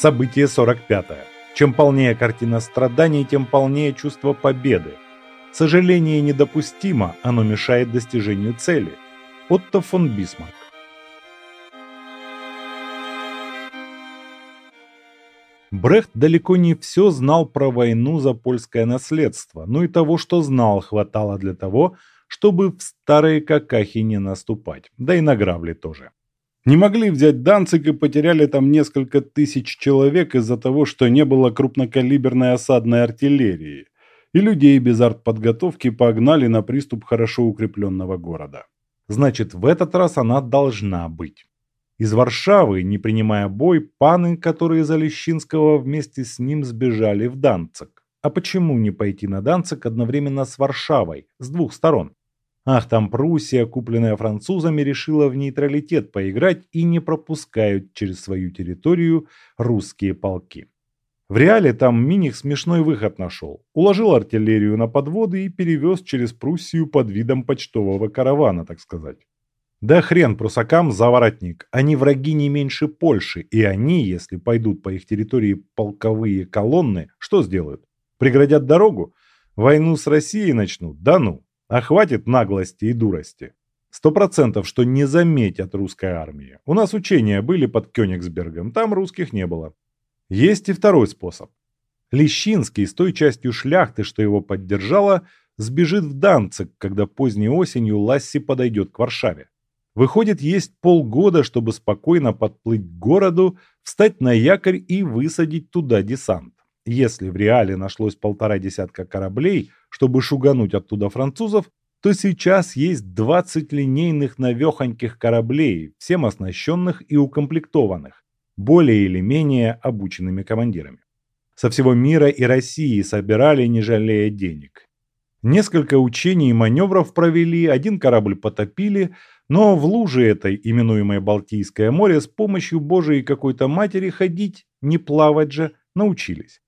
Событие 45. Чем полнее картина страданий, тем полнее чувство победы. Сожаление недопустимо, оно мешает достижению цели. Отто фон Бисмарк. Брехт далеко не все знал про войну за польское наследство, но и того, что знал, хватало для того, чтобы в старые какахи не наступать, да и на грабли тоже. Не могли взять Данцик и потеряли там несколько тысяч человек из-за того, что не было крупнокалиберной осадной артиллерии, и людей без артподготовки погнали на приступ хорошо укрепленного города. Значит, в этот раз она должна быть. Из Варшавы, не принимая бой, паны, которые из Олещинского вместе с ним сбежали в Данцик. А почему не пойти на Данцик одновременно с Варшавой, с двух сторон? Ах, там Пруссия, купленная французами, решила в нейтралитет поиграть и не пропускают через свою территорию русские полки. В реале там Миних смешной выход нашел. Уложил артиллерию на подводы и перевез через Пруссию под видом почтового каравана, так сказать. Да хрен прусакам за воротник. Они враги не меньше Польши, и они, если пойдут по их территории полковые колонны, что сделают? Преградят дорогу? Войну с Россией начнут? Да ну! А хватит наглости и дурости. Сто процентов, что не заметят русской армии. У нас учения были под Кёнигсбергом, там русских не было. Есть и второй способ. Лещинский с той частью шляхты, что его поддержала, сбежит в Данцик, когда поздней осенью Ласси подойдет к Варшаве. Выходит, есть полгода, чтобы спокойно подплыть к городу, встать на якорь и высадить туда десант. Если в реале нашлось полтора десятка кораблей, чтобы шугануть оттуда французов, то сейчас есть 20 линейных навехоньких кораблей, всем оснащенных и укомплектованных, более или менее обученными командирами. Со всего мира и России собирали, не жалея денег. Несколько учений и маневров провели, один корабль потопили, но в луже этой, именуемой Балтийское море, с помощью Божией какой-то матери ходить, не плавать же, научились.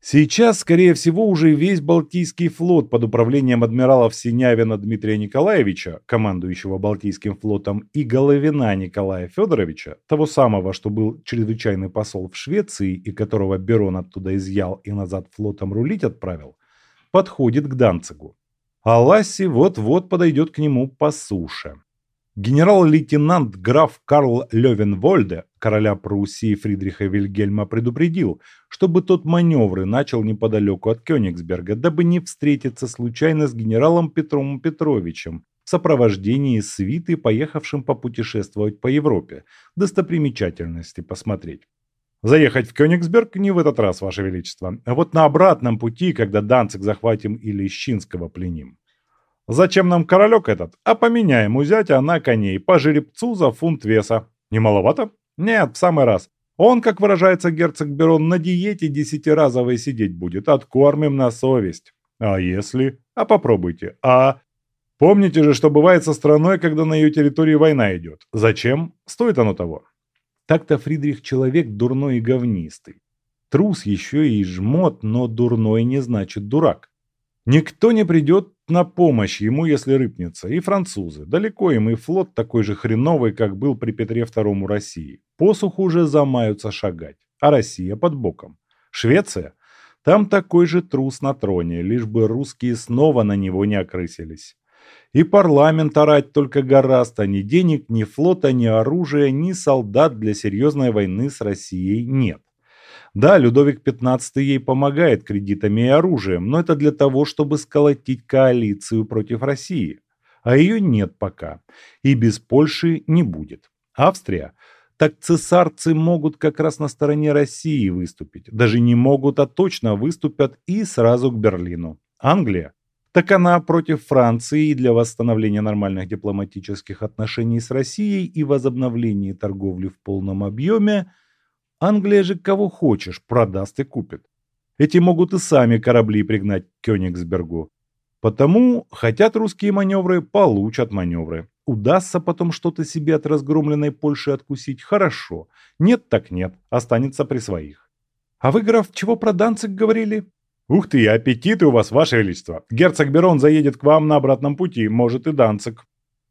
Сейчас, скорее всего, уже весь Балтийский флот под управлением адмиралов Синявина Дмитрия Николаевича, командующего Балтийским флотом, и Головина Николая Федоровича, того самого, что был чрезвычайный посол в Швеции и которого Берон оттуда изъял и назад флотом рулить отправил, подходит к Данцигу. А Ласси вот-вот подойдет к нему по суше. Генерал-лейтенант граф Карл Левенвольде, короля Пруссии Фридриха Вильгельма, предупредил, чтобы тот маневры начал неподалеку от Кёнигсберга, дабы не встретиться случайно с генералом Петром Петровичем в сопровождении свиты, поехавшим попутешествовать по Европе, достопримечательности посмотреть. Заехать в Кёнигсберг не в этот раз, Ваше Величество, а вот на обратном пути, когда Данцик захватим или Ищинского пленим. Зачем нам королек этот? А поменяем у зятя на коней по жеребцу за фунт веса. Не маловато? Нет, в самый раз. Он, как выражается герцог Берон, на диете десятиразовой сидеть будет. Откормим на совесть. А если? А попробуйте. А... Помните же, что бывает со страной, когда на ее территории война идет. Зачем? Стоит оно того. Так-то Фридрих человек дурной и говнистый. Трус еще и жмот, но дурной не значит дурак. Никто не придет на помощь ему, если рыпнется. И французы. Далеко им и флот такой же хреновый, как был при Петре II России. Посуху уже замаются шагать. А Россия под боком. Швеция? Там такой же трус на троне, лишь бы русские снова на него не окрысились. И парламент орать только гораздо. Ни денег, ни флота, ни оружия, ни солдат для серьезной войны с Россией нет. Да, Людовик XV ей помогает кредитами и оружием, но это для того, чтобы сколотить коалицию против России. А ее нет пока. И без Польши не будет. Австрия? Так цесарцы могут как раз на стороне России выступить. Даже не могут, а точно выступят и сразу к Берлину. Англия? Так она против Франции и для восстановления нормальных дипломатических отношений с Россией и возобновления торговли в полном объеме – Англия же кого хочешь продаст и купит. Эти могут и сами корабли пригнать к Кёнигсбергу. Потому хотят русские маневры, получат маневры. Удастся потом что-то себе от разгромленной Польши откусить – хорошо. Нет так нет, останется при своих. А вы, граф, чего про Данцик говорили? Ух ты, аппетиты у вас, ваше величество. Герцог Берон заедет к вам на обратном пути, может и Данцик.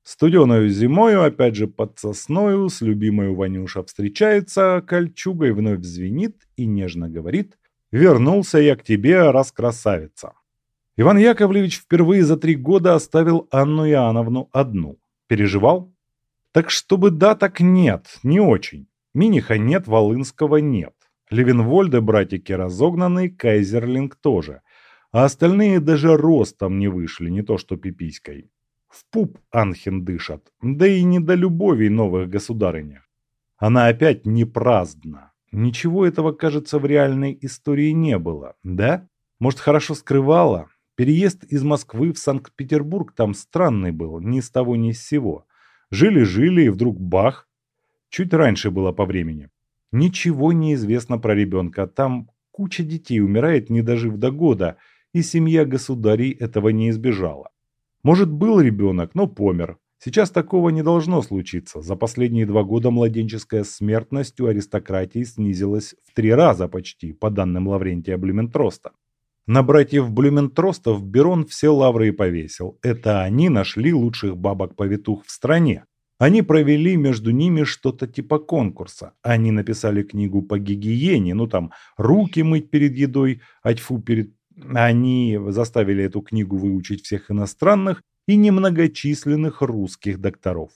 Студеною зимою, опять же под сосною, с любимой Ванюша встречается, кольчугой вновь звенит и нежно говорит «Вернулся я к тебе, раскрасавица». Иван Яковлевич впервые за три года оставил Анну Иоанновну одну. Переживал? Так чтобы да, так нет, не очень. Миниха нет, Волынского нет. Левенвольды братики разогнаны, Кайзерлинг тоже. А остальные даже ростом не вышли, не то что пиписькой. В пуп Анхен дышат, да и не до любовей новых государыня. Она опять не праздна. Ничего этого, кажется, в реальной истории не было, да? Может, хорошо скрывала? Переезд из Москвы в Санкт-Петербург там странный был, ни с того ни с сего. Жили-жили, и вдруг бах. Чуть раньше было по времени. Ничего не известно про ребенка. Там куча детей умирает, не дожив до года, и семья государей этого не избежала. Может, был ребенок, но помер. Сейчас такого не должно случиться. За последние два года младенческая смертность у аристократии снизилась в три раза почти, по данным Лаврентия Блюментроста. На братьев Блюментростов Берон все лавры и повесил. Это они нашли лучших бабок-повитух в стране. Они провели между ними что-то типа конкурса. Они написали книгу по гигиене, ну там руки мыть перед едой, а тьфу перед они заставили эту книгу выучить всех иностранных и немногочисленных русских докторов.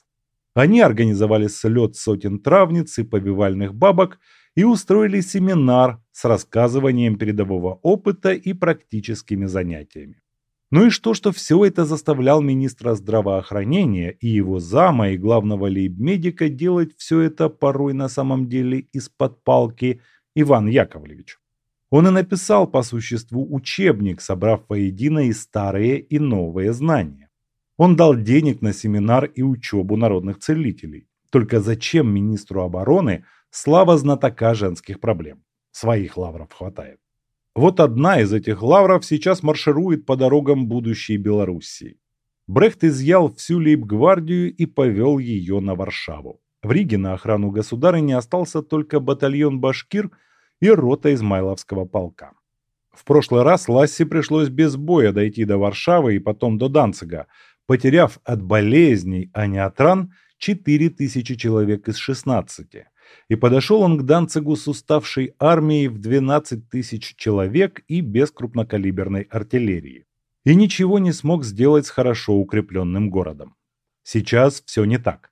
Они организовали слет сотен травниц и побивальных бабок и устроили семинар с рассказыванием передового опыта и практическими занятиями. Ну и что, что все это заставлял министра здравоохранения и его зама и главного лейб-медика делать все это порой на самом деле из-под палки Иван Яковлевич. Он и написал по существу учебник, собрав воедино и старые, и новые знания. Он дал денег на семинар и учебу народных целителей. Только зачем министру обороны слава знатока женских проблем? Своих лавров хватает. Вот одна из этих лавров сейчас марширует по дорогам будущей Белоруссии. Брехт изъял всю лейб-гвардию и повел ее на Варшаву. В Риге на охрану государыни остался только батальон башкир – и рота Измайловского полка. В прошлый раз Ласси пришлось без боя дойти до Варшавы и потом до Данцига, потеряв от болезней, а не от ран, 4000 человек из 16. И подошел он к Данцигу с уставшей армией в 12 тысяч человек и без крупнокалиберной артиллерии. И ничего не смог сделать с хорошо укрепленным городом. Сейчас все не так.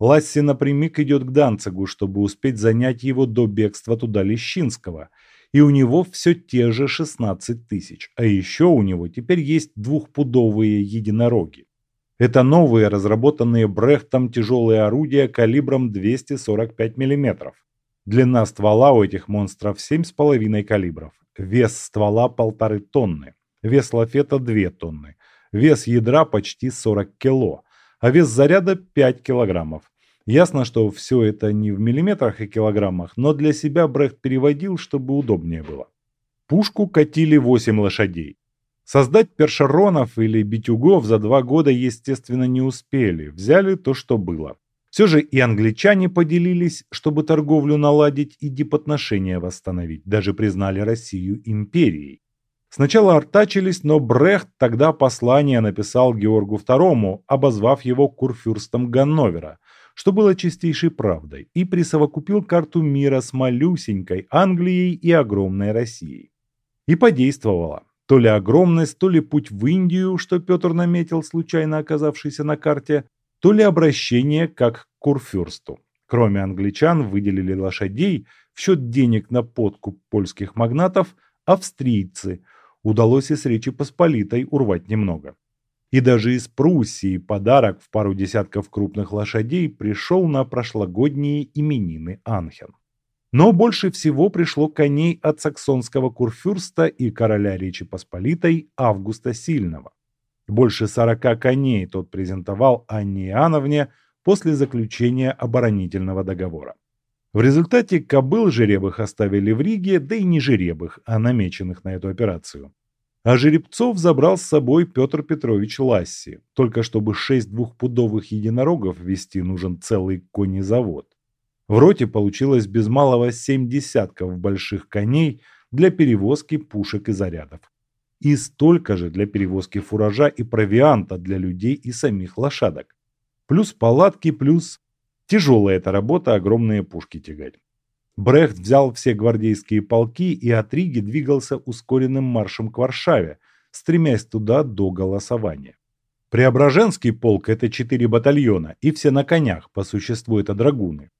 Ласси напрямик идет к Данцигу, чтобы успеть занять его до бегства туда Лещинского. И у него все те же 16 тысяч. А еще у него теперь есть двухпудовые единороги. Это новые, разработанные Брехтом тяжелые орудия калибром 245 мм. Длина ствола у этих монстров 7,5 калибров. Вес ствола полторы тонны. Вес лафета 2 тонны. Вес ядра почти 40 кило а вес заряда 5 килограммов. Ясно, что все это не в миллиметрах и килограммах, но для себя Брехт переводил, чтобы удобнее было. Пушку катили 8 лошадей. Создать першеронов или битюгов за два года, естественно, не успели, взяли то, что было. Все же и англичане поделились, чтобы торговлю наладить и дипотношения восстановить, даже признали Россию империей. Сначала артачились, но Брехт тогда послание написал Георгу II, обозвав его курфюрстом Ганновера, что было чистейшей правдой, и присовокупил карту мира с малюсенькой Англией и огромной Россией. И подействовало. То ли огромность, то ли путь в Индию, что Петр наметил, случайно оказавшийся на карте, то ли обращение как к курфюрсту. Кроме англичан выделили лошадей в счет денег на подкуп польских магнатов австрийцы – удалось и с Речи Посполитой урвать немного. И даже из Пруссии подарок в пару десятков крупных лошадей пришел на прошлогодние именины Анхен. Но больше всего пришло коней от саксонского курфюрста и короля Речи Посполитой Августа Сильного. Больше сорока коней тот презентовал Анне Иоанновне после заключения оборонительного договора. В результате кобыл жеребых оставили в Риге, да и не жеребых, а намеченных на эту операцию. А жеребцов забрал с собой Петр Петрович Ласси, только чтобы шесть двухпудовых единорогов вести нужен целый конезавод. В роте получилось без малого семь десятков больших коней для перевозки пушек и зарядов. И столько же для перевозки фуража и провианта для людей и самих лошадок. Плюс палатки, плюс... Тяжелая эта работа, огромные пушки тягать. Брехт взял все гвардейские полки и от Риги двигался ускоренным маршем к Варшаве, стремясь туда до голосования. Преображенский полк – это четыре батальона, и все на конях, по существу это драгуны.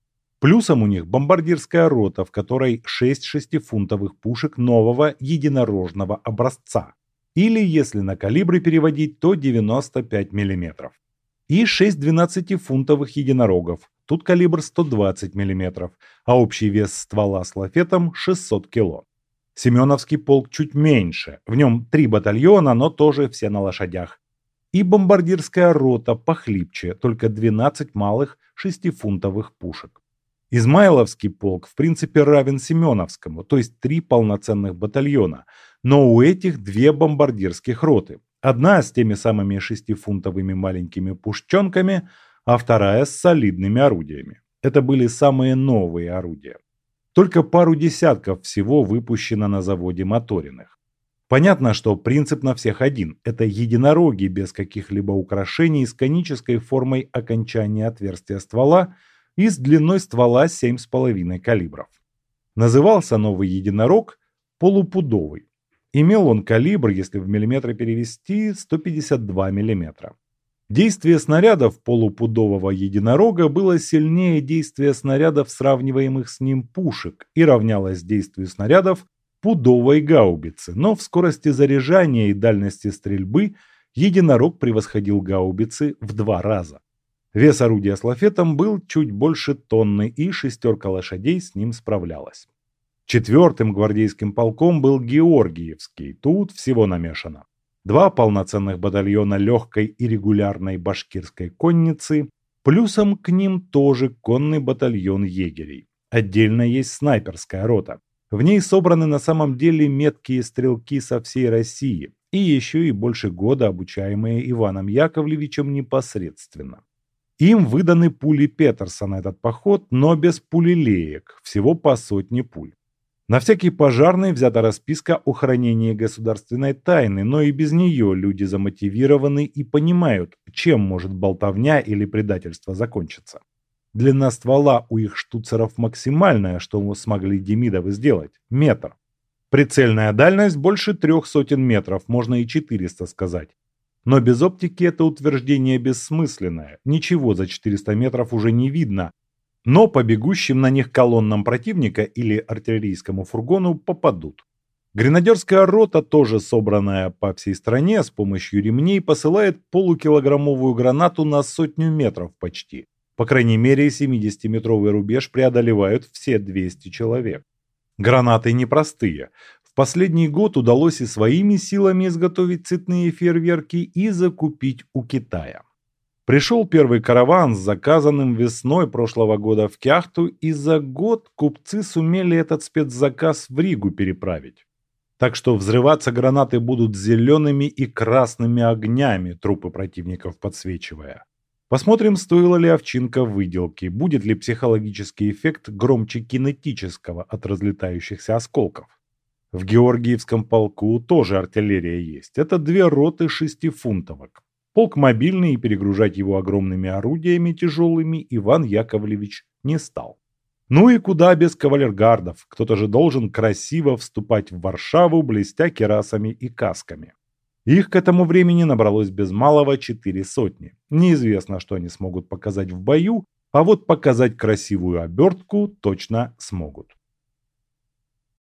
Плюсом у них бомбардирская рота, в которой 6 шестифунтовых пушек нового единорожного образца. Или, если на калибры переводить, то 95 мм. И 6 12-фунтовых единорогов, тут калибр 120 мм, а общий вес ствола с лафетом 600 кг. Семеновский полк чуть меньше, в нем три батальона, но тоже все на лошадях. И бомбардирская рота похлипче, только 12 малых шестифунтовых пушек. Измайловский полк в принципе равен Семеновскому, то есть три полноценных батальона, но у этих две бомбардирских роты. Одна с теми самыми шестифунтовыми маленькими пушченками, а вторая с солидными орудиями. Это были самые новые орудия. Только пару десятков всего выпущено на заводе Моториных. Понятно, что принцип на всех один – это единороги без каких-либо украшений с конической формой окончания отверстия ствола – и с длиной ствола 7,5 калибров. Назывался новый единорог полупудовый. Имел он калибр, если в миллиметры перевести, 152 мм. Действие снарядов полупудового единорога было сильнее действия снарядов, сравниваемых с ним пушек, и равнялось действию снарядов пудовой гаубицы, но в скорости заряжания и дальности стрельбы единорог превосходил гаубицы в два раза. Вес орудия с лафетом был чуть больше тонны, и шестерка лошадей с ним справлялась. Четвертым гвардейским полком был Георгиевский, тут всего намешано. Два полноценных батальона легкой и регулярной башкирской конницы, плюсом к ним тоже конный батальон егерей. Отдельно есть снайперская рота. В ней собраны на самом деле меткие стрелки со всей России и еще и больше года обучаемые Иваном Яковлевичем непосредственно. Им выданы пули Петерса на этот поход, но без пулелеек, всего по сотне пуль. На всякий пожарный взята расписка о хранении государственной тайны, но и без нее люди замотивированы и понимают, чем может болтовня или предательство закончиться. Длина ствола у их штуцеров максимальная, что смогли Демидовы сделать – метр. Прицельная дальность больше трех сотен метров, можно и 400 сказать. Но без оптики это утверждение бессмысленное, ничего за 400 метров уже не видно, но по бегущим на них колоннам противника или артиллерийскому фургону попадут. Гренадерская рота, тоже собранная по всей стране с помощью ремней, посылает полукилограммовую гранату на сотню метров почти. По крайней мере, 70-метровый рубеж преодолевают все 200 человек. Гранаты непростые. В последний год удалось и своими силами изготовить цветные фейерверки и закупить у Китая. Пришел первый караван с заказанным весной прошлого года в Кяхту, и за год купцы сумели этот спецзаказ в Ригу переправить. Так что взрываться гранаты будут зелеными и красными огнями, трупы противников подсвечивая. Посмотрим, стоила ли овчинка выделки, будет ли психологический эффект громче кинетического от разлетающихся осколков. В Георгиевском полку тоже артиллерия есть. Это две роты шестифунтовок. Полк мобильный и перегружать его огромными орудиями тяжелыми Иван Яковлевич не стал. Ну и куда без кавалергардов? Кто-то же должен красиво вступать в Варшаву, блестя керасами и касками. Их к этому времени набралось без малого четыре сотни. Неизвестно, что они смогут показать в бою, а вот показать красивую обертку точно смогут.